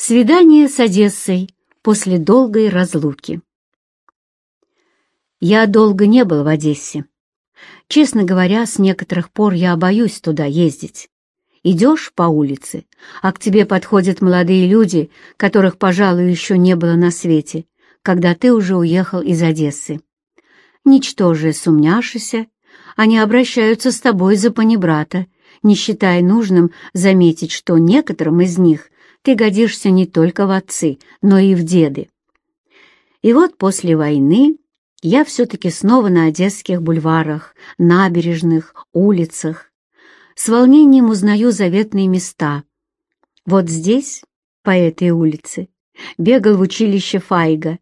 Свидание с Одессой после долгой разлуки. Я долго не был в Одессе. Честно говоря, с некоторых пор я боюсь туда ездить. Идешь по улице, а к тебе подходят молодые люди, которых, пожалуй, еще не было на свете, когда ты уже уехал из Одессы. Ничтоже сумняшися, они обращаются с тобой за панибрата, не считая нужным заметить, что некоторым из них ты годишься не только в отцы, но и в деды. И вот после войны я все-таки снова на одесских бульварах, набережных, улицах. С волнением узнаю заветные места. Вот здесь, по этой улице, бегал в училище Файга.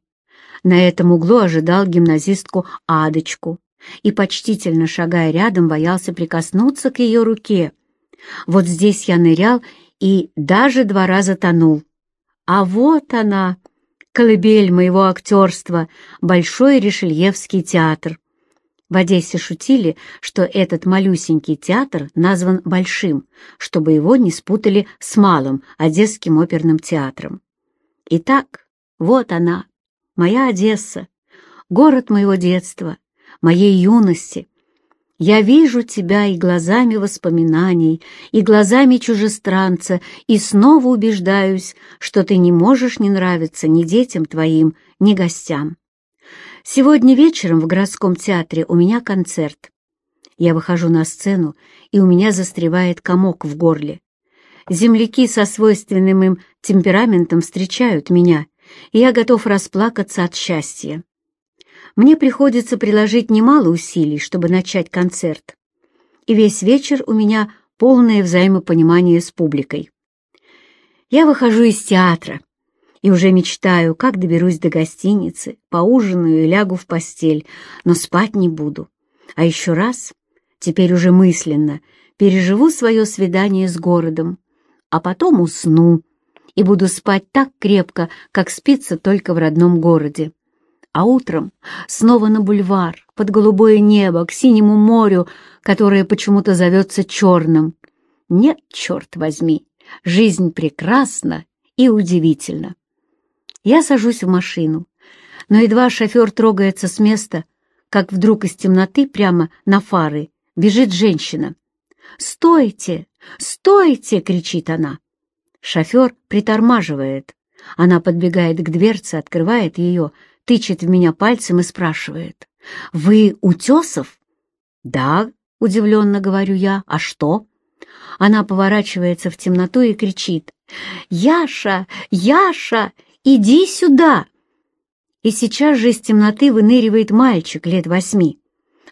На этом углу ожидал гимназистку Адочку и, почтительно шагая рядом, боялся прикоснуться к ее руке. Вот здесь я нырял и даже два раза тонул. А вот она, колыбель моего актерства, Большой Ришельевский театр. В Одессе шутили, что этот малюсенький театр назван Большим, чтобы его не спутали с Малым Одесским оперным театром. Итак, вот она, моя Одесса, город моего детства, моей юности, я вижу тебя и глазами воспоминаний, и глазами чужестранца, и снова убеждаюсь, что ты не можешь не нравиться ни детям твоим, ни гостям. Сегодня вечером в городском театре у меня концерт. Я выхожу на сцену, и у меня застревает комок в горле. Земляки со свойственным им темпераментом встречают меня, и я готов расплакаться от счастья мне приходится приложить немало усилий, чтобы начать концерт. И весь вечер у меня полное взаимопонимание с публикой. Я выхожу из театра и уже мечтаю, как доберусь до гостиницы, поужинаю и лягу в постель, но спать не буду. А еще раз, теперь уже мысленно, переживу свое свидание с городом, а потом усну и буду спать так крепко, как спится только в родном городе а утром снова на бульвар, под голубое небо, к синему морю, которое почему-то зовется черным. Нет, черт возьми, жизнь прекрасна и удивительна. Я сажусь в машину, но едва шофер трогается с места, как вдруг из темноты прямо на фары бежит женщина. «Стойте! Стойте!» — кричит она. Шофер притормаживает. Она подбегает к дверце, открывает ее, тычет в меня пальцем и спрашивает. «Вы Утесов?» «Да», — удивленно говорю я. «А что?» Она поворачивается в темноту и кричит. «Яша! Яша! Иди сюда!» И сейчас же из темноты выныривает мальчик лет восьми.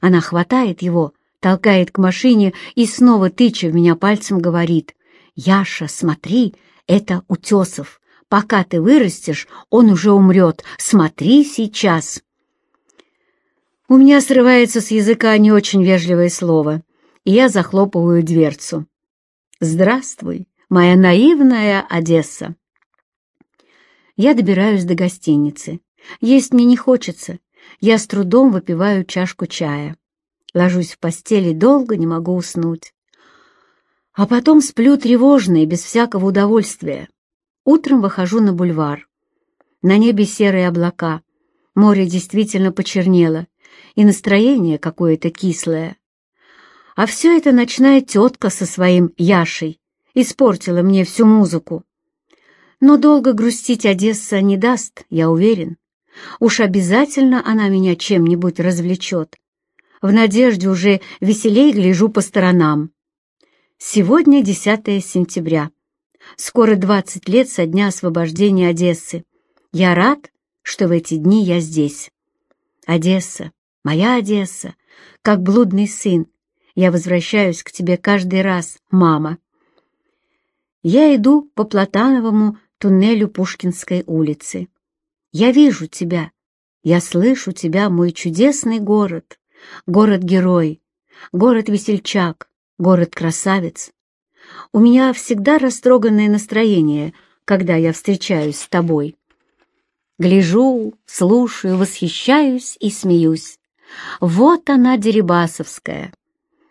Она хватает его, толкает к машине и снова, тыча в меня пальцем, говорит. «Яша, смотри, это Утесов. Пока ты вырастешь, он уже умрет. Смотри сейчас!» У меня срывается с языка не очень вежливое слово, и я захлопываю дверцу. «Здравствуй, моя наивная Одесса!» Я добираюсь до гостиницы. Есть мне не хочется. Я с трудом выпиваю чашку чая. Ложусь в постели долго не могу уснуть. А потом сплю тревожно и без всякого удовольствия. Утром выхожу на бульвар. На небе серые облака. Море действительно почернело, и настроение какое-то кислое. А все это ночная тетка со своим Яшей испортила мне всю музыку. Но долго грустить Одесса не даст, я уверен. Уж обязательно она меня чем-нибудь развлечет. В надежде уже веселей гляжу по сторонам. Сегодня 10 сентября. Скоро двадцать лет со дня освобождения Одессы. Я рад, что в эти дни я здесь. Одесса, моя Одесса, как блудный сын, я возвращаюсь к тебе каждый раз, мама. Я иду по Платановому туннелю Пушкинской улицы. Я вижу тебя, я слышу тебя, мой чудесный город, город-герой, город-весельчак, город-красавец, у меня всегда растроганное настроение, когда я встречаюсь с тобой. Гляжу, слушаю, восхищаюсь и смеюсь. Вот она, Дерибасовская.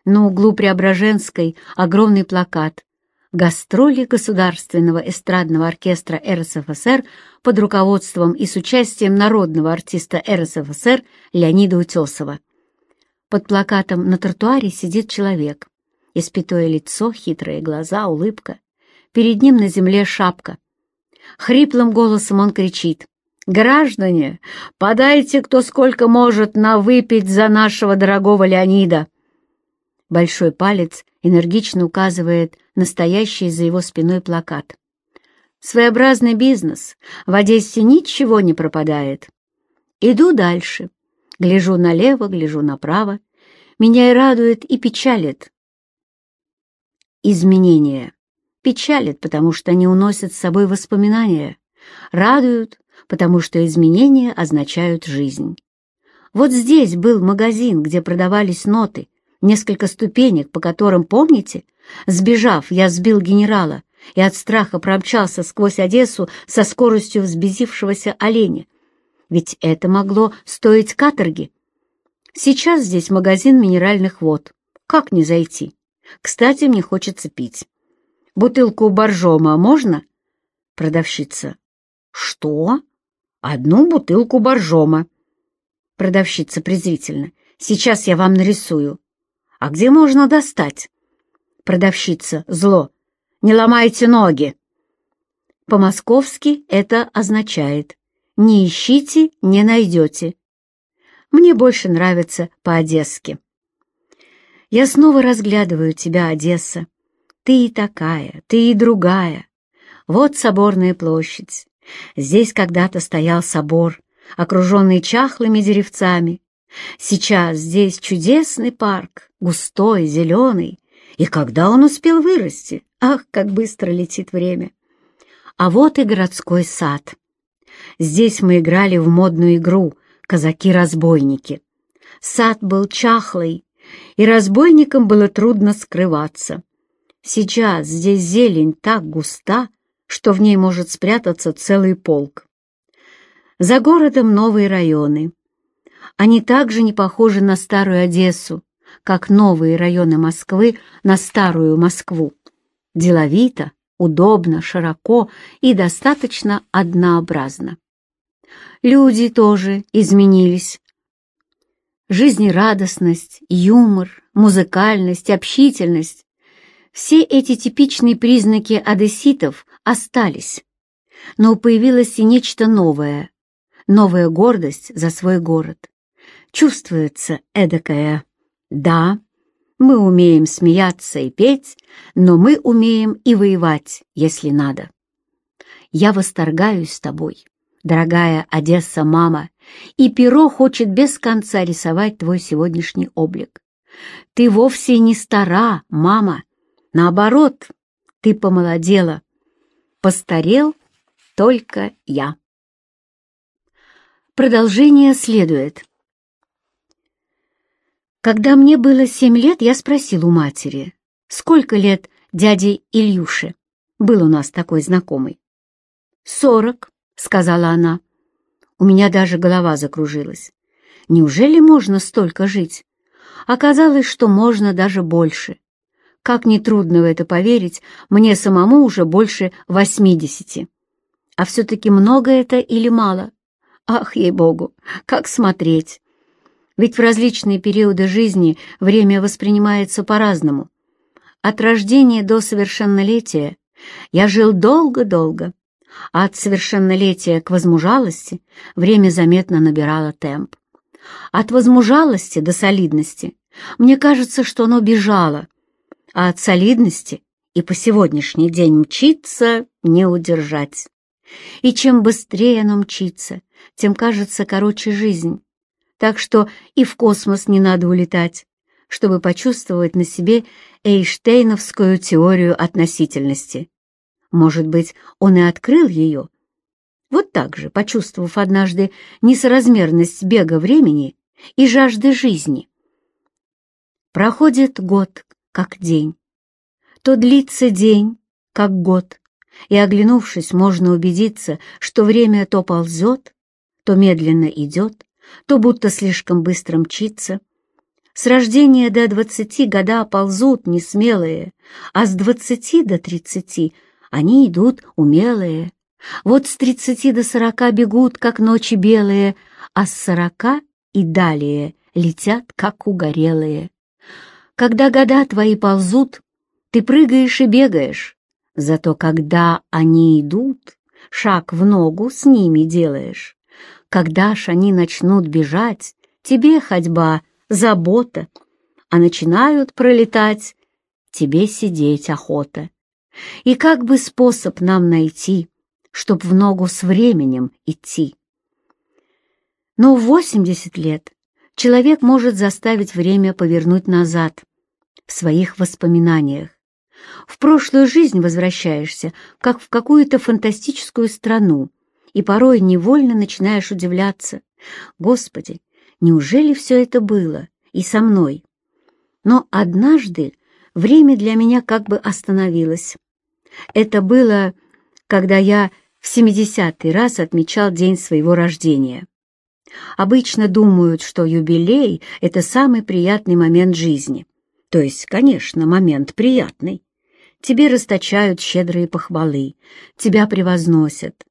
На углу Преображенской огромный плакат гастроли Государственного эстрадного оркестра РСФСР под руководством и с участием народного артиста РСФСР Леонида Утесова. Под плакатом на тротуаре сидит человек. Испятое лицо, хитрые глаза, улыбка. Перед ним на земле шапка. Хриплым голосом он кричит. «Граждане, подайте кто сколько может на выпить за нашего дорогого Леонида!» Большой палец энергично указывает настоящий за его спиной плакат. Своеобразный бизнес. В Одессе ничего не пропадает. Иду дальше. Гляжу налево, гляжу направо. Меня и радует, и печалит. Изменения. Печалит, потому что они уносят с собой воспоминания. Радуют, потому что изменения означают жизнь. Вот здесь был магазин, где продавались ноты, несколько ступенек, по которым, помните, сбежав, я сбил генерала и от страха промчался сквозь Одессу со скоростью взбезившегося оленя. Ведь это могло стоить каторги. Сейчас здесь магазин минеральных вод. Как не зайти? Кстати, мне хочется пить. Бутылку боржома можно? Продавщица. Что? Одну бутылку боржома. Продавщица презрительно. Сейчас я вам нарисую. А где можно достать? Продавщица. Зло. Не ломайте ноги. По-московски это означает «не ищите, не найдете». Мне больше нравится по-одесски. Я снова разглядываю тебя, Одесса. Ты и такая, ты и другая. Вот соборная площадь. Здесь когда-то стоял собор, окруженный чахлыми деревцами, Сейчас здесь чудесный парк, густой, зеленый. И когда он успел вырасти? Ах, как быстро летит время! А вот и городской сад. Здесь мы играли в модную игру «Казаки-разбойники». Сад был чахлый, и разбойникам было трудно скрываться. Сейчас здесь зелень так густа, что в ней может спрятаться целый полк. За городом новые районы — они также не похожи на старую Одессу, как новые районы Москвы на старую Москву. Деловито, удобно, широко и достаточно однообразно. Люди тоже изменились. Жизнерадостность, юмор, музыкальность, общительность — все эти типичные признаки одесситов остались. Но появилось и нечто новое, новая гордость за свой город. Чувствуется эдакое «да». Мы умеем смеяться и петь, но мы умеем и воевать, если надо. Я восторгаюсь тобой, дорогая Одесса-мама, и перо хочет без конца рисовать твой сегодняшний облик. Ты вовсе не стара, мама. Наоборот, ты помолодела. Постарел только я. Продолжение следует. Когда мне было семь лет, я спросил у матери, сколько лет дяде Ильюше. Был у нас такой знакомый. «Сорок», — сказала она. У меня даже голова закружилась. Неужели можно столько жить? Оказалось, что можно даже больше. Как нетрудно в это поверить, мне самому уже больше восьмидесяти. А все-таки много это или мало? Ах, ей-богу, как смотреть! Ведь в различные периоды жизни время воспринимается по-разному. От рождения до совершеннолетия я жил долго-долго, от совершеннолетия к возмужалости время заметно набирало темп. От возмужалости до солидности мне кажется, что оно бежало, а от солидности и по сегодняшний день мчиться не удержать. И чем быстрее оно мчится, тем кажется короче жизнь так что и в космос не надо улетать, чтобы почувствовать на себе Эйштейновскую теорию относительности. Может быть, он и открыл ее? Вот так же, почувствовав однажды несоразмерность бега времени и жажды жизни. Проходит год, как день. То длится день, как год, и, оглянувшись, можно убедиться, что время то ползет, то медленно идет, то будто слишком быстро мчится. С рождения до двадцати года ползут несмелые, а с двадцати до тридцати они идут умелые. Вот с тридцати до сорока бегут, как ночи белые, а с сорока и далее летят, как угорелые. Когда года твои ползут, ты прыгаешь и бегаешь, зато когда они идут, шаг в ногу с ними делаешь. Когда ж они начнут бежать, тебе ходьба — забота, а начинают пролетать, тебе сидеть охота. И как бы способ нам найти, чтоб в ногу с временем идти? Но в 80 лет человек может заставить время повернуть назад в своих воспоминаниях. В прошлую жизнь возвращаешься, как в какую-то фантастическую страну, и порой невольно начинаешь удивляться. Господи, Неужели все это было и со мной? Но однажды время для меня как бы остановилось. Это было, когда я в семидесятый раз отмечал день своего рождения. Обычно думают, что юбилей — это самый приятный момент жизни. То есть, конечно, момент приятный. Тебе расточают щедрые похвалы, тебя превозносят,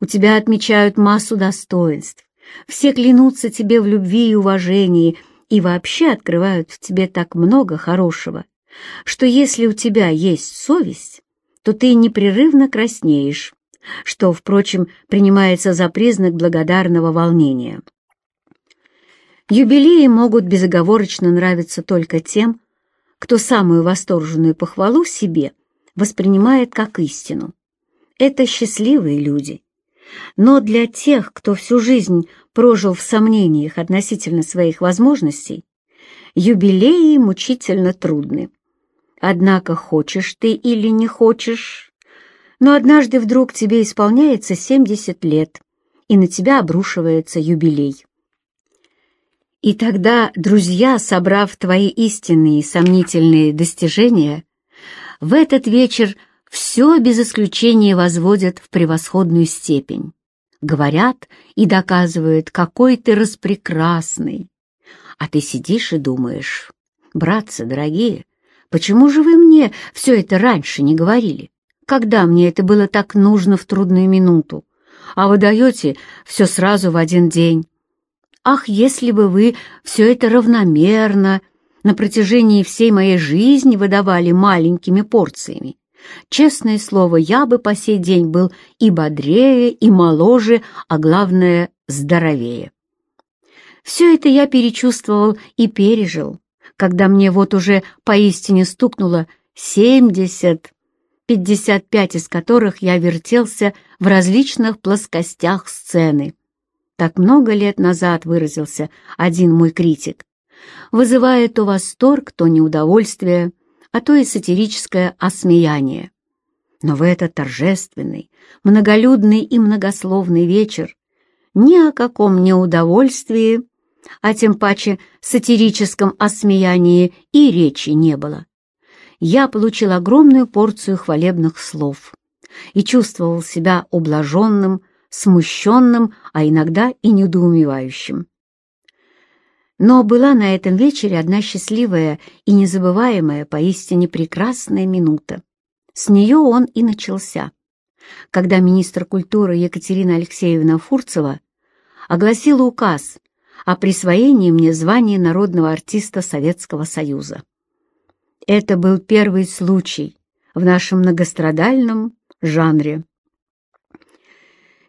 у тебя отмечают массу достоинств, все клянутся тебе в любви и уважении и вообще открывают в тебе так много хорошего, что если у тебя есть совесть, то ты непрерывно краснеешь, что, впрочем, принимается за признак благодарного волнения. Юбилеи могут безоговорочно нравиться только тем, кто самую восторженную похвалу себе воспринимает как истину. Это счастливые люди, но для тех, кто всю жизнь прожил в сомнениях относительно своих возможностей, юбилеи мучительно трудны. Однако хочешь ты или не хочешь, но однажды вдруг тебе исполняется 70 лет, и на тебя обрушивается юбилей. И тогда друзья, собрав твои истинные сомнительные достижения, в этот вечер все без исключения возводят в превосходную степень. Говорят и доказывают, какой ты распрекрасный. А ты сидишь и думаешь, братцы дорогие, почему же вы мне все это раньше не говорили? Когда мне это было так нужно в трудную минуту? А вы даете все сразу в один день. Ах, если бы вы все это равномерно на протяжении всей моей жизни выдавали маленькими порциями, Честное слово, я бы по сей день был и бодрее, и моложе, а главное, здоровее. Все это я перечувствовал и пережил, когда мне вот уже поистине стукнуло семьдесят, пятьдесят пять из которых я вертелся в различных плоскостях сцены. Так много лет назад выразился один мой критик, вызывая то восторг, то неудовольствие, а то и сатирическое осмеяние. Но в этот торжественный, многолюдный и многословный вечер ни о каком неудовольствии, а тем паче сатирическом осмеянии и речи не было. Я получил огромную порцию хвалебных слов и чувствовал себя ублаженным, смущенным, а иногда и недоумевающим. Но была на этом вечере одна счастливая и незабываемая, поистине прекрасная минута. С нее он и начался, когда министр культуры Екатерина Алексеевна Фурцева огласила указ о присвоении мне звания народного артиста Советского Союза. Это был первый случай в нашем многострадальном жанре.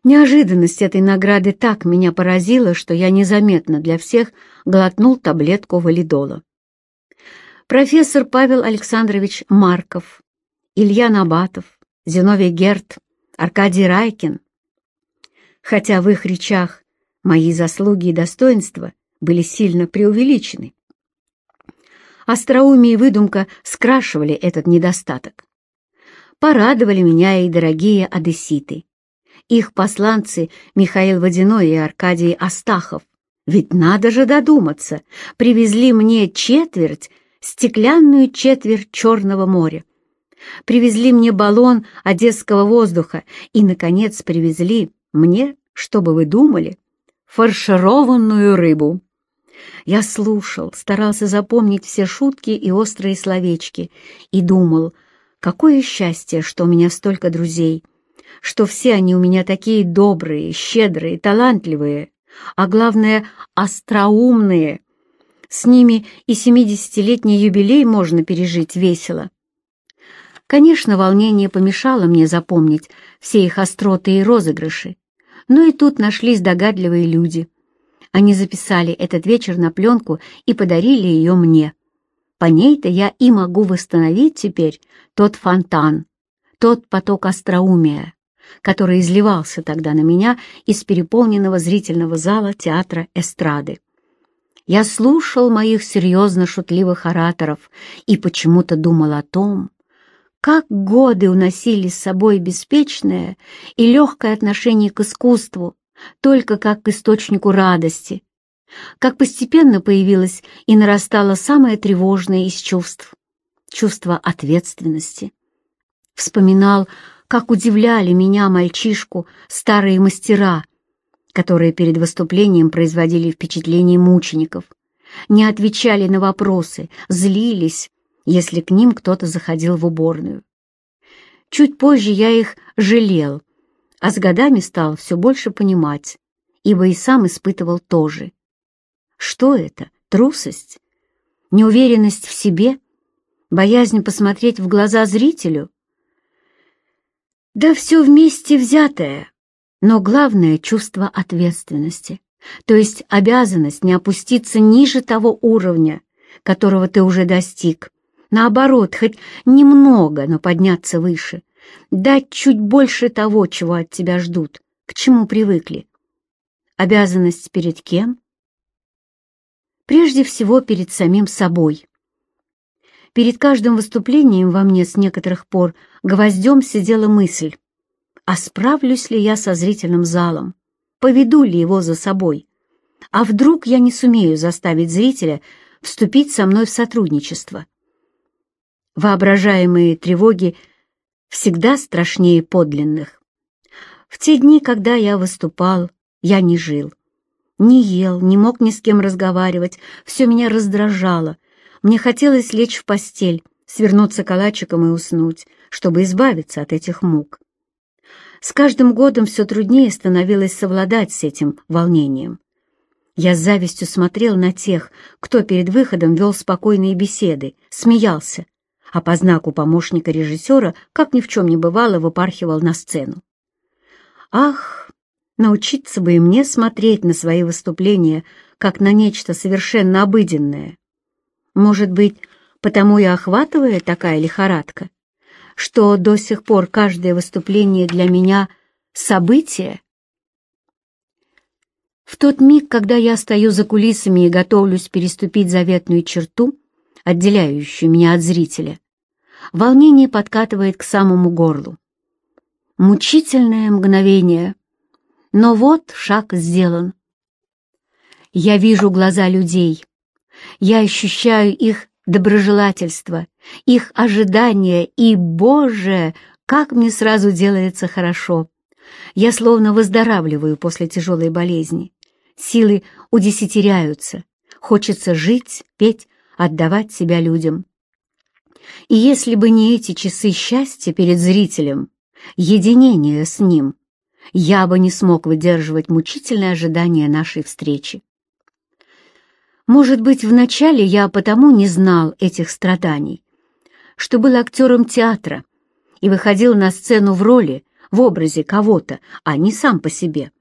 Неожиданность этой награды так меня поразила, что я незаметно для всех глотнул таблетку валидола. Профессор Павел Александрович Марков, Илья Набатов, Зиновий Герт, Аркадий Райкин. Хотя в их речах мои заслуги и достоинства были сильно преувеличены. Остроумие и выдумка скрашивали этот недостаток. Порадовали меня и дорогие одесситы. Их посланцы Михаил Водяной и Аркадий Астахов. Ведь надо же додуматься, привезли мне четверть, стеклянную четверть Черного моря. Привезли мне баллон одесского воздуха и, наконец, привезли мне, чтобы вы думали, фаршированную рыбу. Я слушал, старался запомнить все шутки и острые словечки и думал, какое счастье, что у меня столько друзей, что все они у меня такие добрые, щедрые, талантливые, а главное, остроумные. С ними и семидесятилетний юбилей можно пережить весело. Конечно, волнение помешало мне запомнить все их остроты и розыгрыши, но и тут нашлись догадливые люди. Они записали этот вечер на пленку и подарили ее мне. По ней-то я и могу восстановить теперь тот фонтан, тот поток остроумия, который изливался тогда на меня из переполненного зрительного зала театра эстрады. Я слушал моих серьезно-шутливых ораторов и почему-то думал о том, как годы уносили с собой беспечное и легкое отношение к искусству, только как к источнику радости, как постепенно появилось и нарастало самое тревожное из чувств — чувство ответственности. Вспоминал, как удивляли меня, мальчишку, старые мастера, которые перед выступлением производили впечатление мучеников, не отвечали на вопросы, злились, если к ним кто-то заходил в уборную. Чуть позже я их жалел, а с годами стал все больше понимать, ибо и сам испытывал тоже. Что это? Трусость? Неуверенность в себе? Боязнь посмотреть в глаза зрителю? Да все вместе взятое, но главное — чувство ответственности, то есть обязанность не опуститься ниже того уровня, которого ты уже достиг. Наоборот, хоть немного, но подняться выше, дать чуть больше того, чего от тебя ждут, к чему привыкли. Обязанность перед кем? Прежде всего перед самим собой. Перед каждым выступлением во мне с некоторых пор гвоздем сидела мысль, а справлюсь ли я со зрительным залом, поведу ли его за собой, а вдруг я не сумею заставить зрителя вступить со мной в сотрудничество. Воображаемые тревоги всегда страшнее подлинных. В те дни, когда я выступал, я не жил. Не ел, не мог ни с кем разговаривать, все меня раздражало. Мне хотелось лечь в постель, свернуться калачиком и уснуть, чтобы избавиться от этих мук. С каждым годом все труднее становилось совладать с этим волнением. Я с завистью смотрел на тех, кто перед выходом вел спокойные беседы, смеялся, а по знаку помощника режиссера, как ни в чем не бывало, выпархивал на сцену. Ах, Научиться бы и мне смотреть на свои выступления, как на нечто совершенно обыденное. Может быть, потому и охватывает такая лихорадка, что до сих пор каждое выступление для меня — событие? В тот миг, когда я стою за кулисами и готовлюсь переступить заветную черту, отделяющую меня от зрителя, волнение подкатывает к самому горлу. Мучительное мгновение, но вот шаг сделан. Я вижу глаза людей. Я ощущаю их доброжелательство, их ожидания, и, Боже, как мне сразу делается хорошо. Я словно выздоравливаю после тяжелой болезни. Силы удесятеряются. Хочется жить, петь, отдавать себя людям. И если бы не эти часы счастья перед зрителем, единение с ним, я бы не смог выдерживать мучительное ожидание нашей встречи. Может быть, вначале я потому не знал этих страданий, что был актером театра и выходил на сцену в роли, в образе кого-то, а не сам по себе.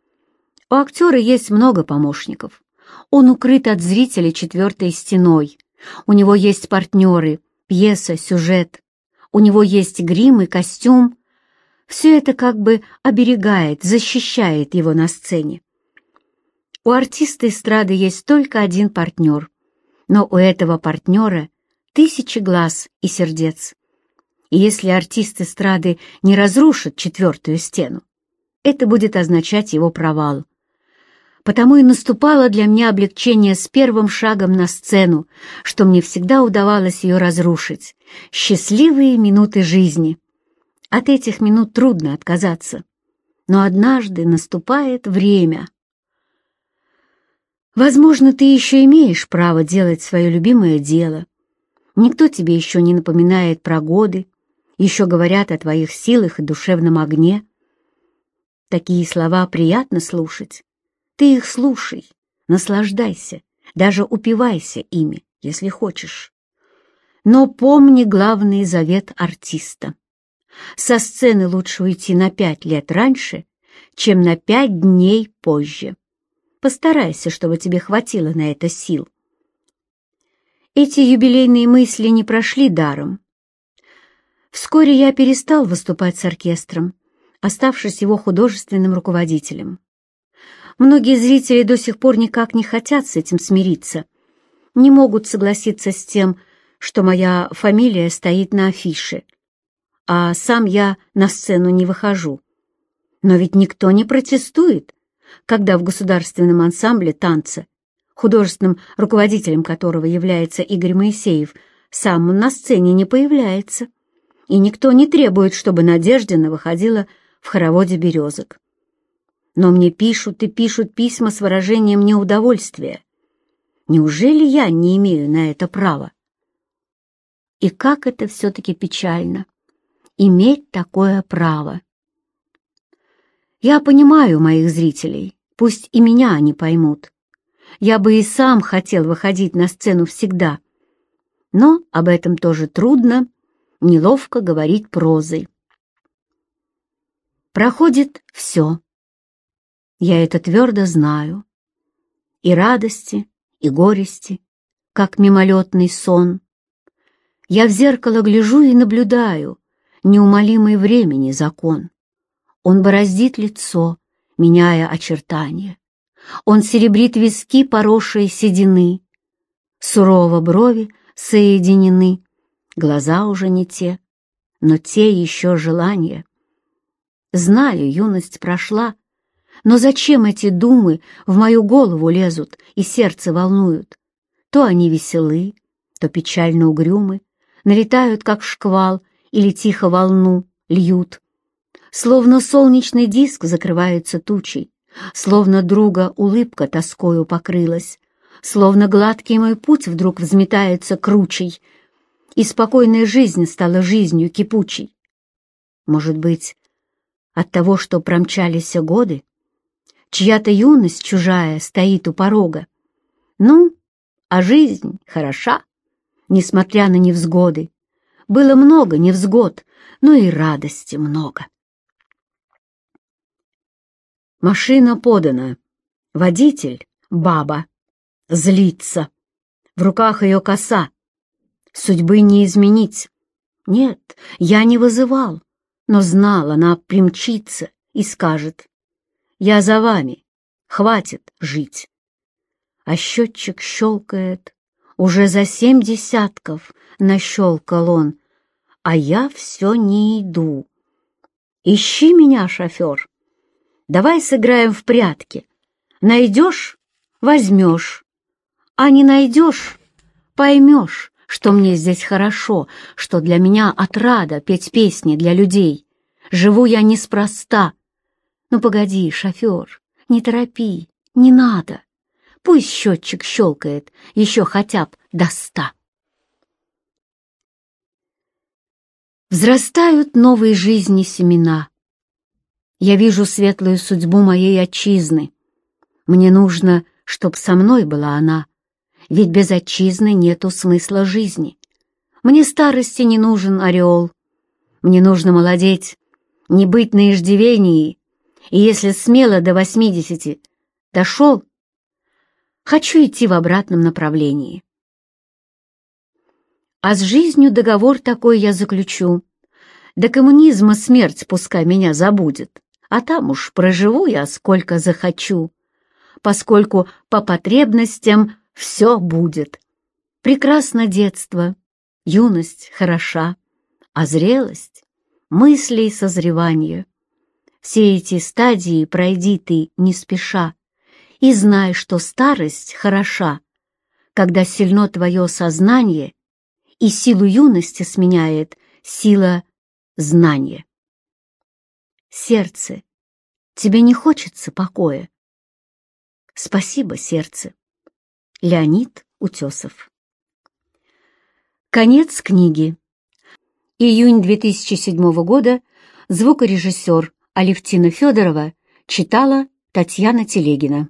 У актера есть много помощников. Он укрыт от зрителя четвертой стеной. У него есть партнеры, пьеса, сюжет. У него есть грим и костюм, все это как бы оберегает, защищает его на сцене. У артиста эстрады есть только один партнер, но у этого партнера тысячи глаз и сердец. И если артист эстрады не разрушит четвертую стену, это будет означать его провал. Потому и наступало для меня облегчение с первым шагом на сцену, что мне всегда удавалось ее разрушить. Счастливые минуты жизни — от этих минут трудно отказаться. Но однажды наступает время. Возможно, ты еще имеешь право делать свое любимое дело. Никто тебе еще не напоминает про годы, еще говорят о твоих силах и душевном огне. Такие слова приятно слушать. Ты их слушай, наслаждайся, даже упивайся ими, если хочешь. Но помни главный завет артиста. Со сцены лучше уйти на пять лет раньше, чем на пять дней позже. Постарайся, чтобы тебе хватило на это сил. Эти юбилейные мысли не прошли даром. Вскоре я перестал выступать с оркестром, оставшись его художественным руководителем. Многие зрители до сих пор никак не хотят с этим смириться, не могут согласиться с тем, что моя фамилия стоит на афише, а сам я на сцену не выхожу. Но ведь никто не протестует, когда в государственном ансамбле танца, художественным руководителем которого является Игорь Моисеев, сам он на сцене не появляется, и никто не требует, чтобы Надеждина выходила в хороводе березок. Но мне пишут и пишут письма с выражением неудовольствия. Неужели я не имею на это права? И как это все-таки печально — иметь такое право. Я понимаю моих зрителей, пусть и меня они поймут. Я бы и сам хотел выходить на сцену всегда, но об этом тоже трудно, неловко говорить прозой. Проходит все. Я это твердо знаю. И радости, и горести, как мимолетный сон. Я в зеркало гляжу и наблюдаю неумолимый времени закон. Он бороздит лицо, меняя очертания. Он серебрит виски, поросшие седины. Сурово брови соединены, глаза уже не те, но те еще желания. Знаю, юность прошла, но зачем эти думы в мою голову лезут и сердце волнуют? То они веселы, то печально угрюмы, налетают, как шквал, или тихо волну льют. Словно солнечный диск закрывается тучей, словно друга улыбка тоскою покрылась, словно гладкий мой путь вдруг взметается кручей, и спокойная жизнь стала жизнью кипучей. Может быть, от того, что промчались годы, чья-то юность чужая стоит у порога. Ну, а жизнь хороша несмотря на невзгоды. Было много невзгод, но и радости много. Машина подана. Водитель — баба. Злится. В руках ее коса. Судьбы не изменить. Нет, я не вызывал, но знал, она примчится и скажет. Я за вами, хватит жить. А счетчик щелкает, уже за семь десятков нащелкал он, а я все не иду. Ищи меня, шофер. Давай сыграем в прятки. Найдешь — возьмешь, а не найдешь — поймешь, что мне здесь хорошо, что для меня отрада петь песни для людей. Живу я неспроста. Ну, погоди, шофер, не торопи, не надо. Пусть счетчик щелкает еще хотя бы до ста. Взрастают новые жизни семена. Я вижу светлую судьбу моей отчизны. Мне нужно, чтоб со мной была она, ведь без отчизны нету смысла жизни. Мне старости не нужен ореол. Мне нужно молодеть, не быть на иждивении, и если смело до восьмидесяти дошел, Хочу идти в обратном направлении. А с жизнью договор такой я заключу. До коммунизма смерть пускай меня забудет, а там уж проживу я сколько захочу, поскольку по потребностям все будет. Прекрасно детство, юность хороша, а зрелость — мысли и созревание. Все эти стадии пройди ты не спеша, и знай, что старость хороша, когда сильно твое сознание и силу юности сменяет сила знания. Сердце, тебе не хочется покоя? Спасибо, сердце, Леонид Утесов. Конец книги. Июнь 2007 года. Звукорежиссер Алевтина Федорова читала Татьяна Телегина.